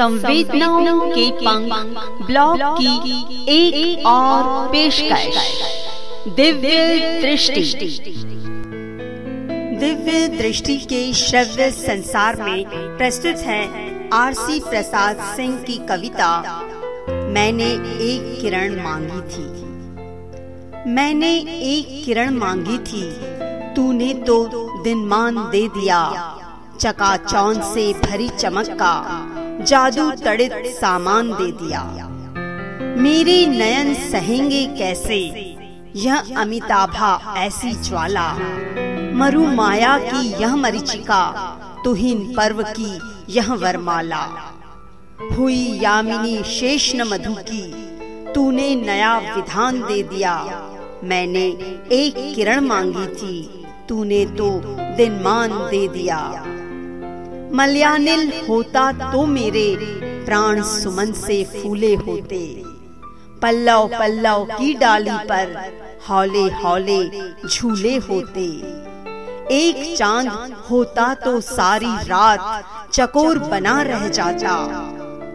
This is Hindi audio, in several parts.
संवेदनाओं के पंख ब्लॉग की एक, एक और पेशकश। दिव्य दृष्टि। दिव्य दृष्टि के श्रव्य संसार में प्रस्तुत है आरसी प्रसाद सिंह की कविता मैंने एक किरण मांगी थी। मैंने एक किरण मांगी थी। तूने तो दिनमान दे दिया चकाचौंध से भरी चमक का। जादू तड़ित सामान दे दिया। मेरे नयन सहेंगे कैसे? यह अमिताभा ऐसी ज्वाला। मरु माया की यह मरिचिका, तुहिन पर्व की यह वरमाला। हुई यामिनी शेष न मधु की, तूने नया विधान दे दिया। मैंने एक किरण मांगी थी, तूने तो दिन मान दे दिया। मलयानिल होता तो मेरे प्राण सुमन से फूले होते। पल्लव पल्लव की डाली पर हौले हौले झूले होते। एक चाँद होता तो सारी रात चकोर बना रह जाता।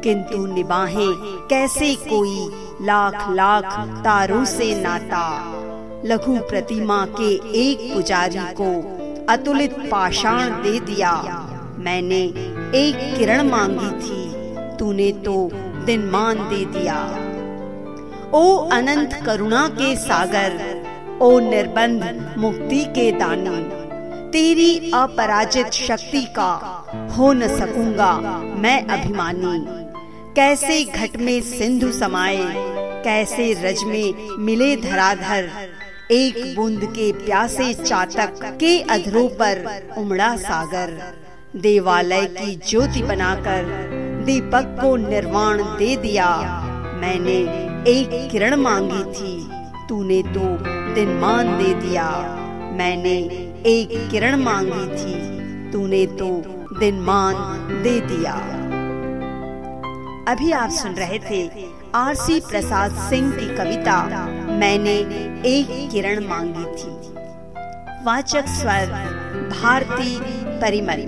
किंतु निबाहें कैसे कोई लाख लाख तारों से नाता। लघु प्रतिमा के एक पुजारी को अतुलित पाषाण दे दिया। मैंने एक किरण मांगी थी। तूने तो दिन मान दे दिया। ओ अनंत करुणा के सागर, ओ निर्बंध मुक्ति के दानी, तेरी अपराजित शक्ति का हो न सकूँगा मैं अभिमानी। कैसे घट में सिंधु समाये, कैसे रज में मिले धराधर, एक बूंद के प्यासे चातक के अधरों पर उमड़ा सागर। देवालय की ज्योति बनाकर दीपक को निर्वाण दे दिया। मैंने एक किरण मांगी थी, तूने तो दिन मान दे दिया। मैंने एक किरण मांगी थी, तूने तो दिन मान दे दिया। अभी आप सुन रहे थे आरसी प्रसाद सिंह की कविता, मैंने एक किरण मांगी थी। वाचक स्वर, भारती परिमरी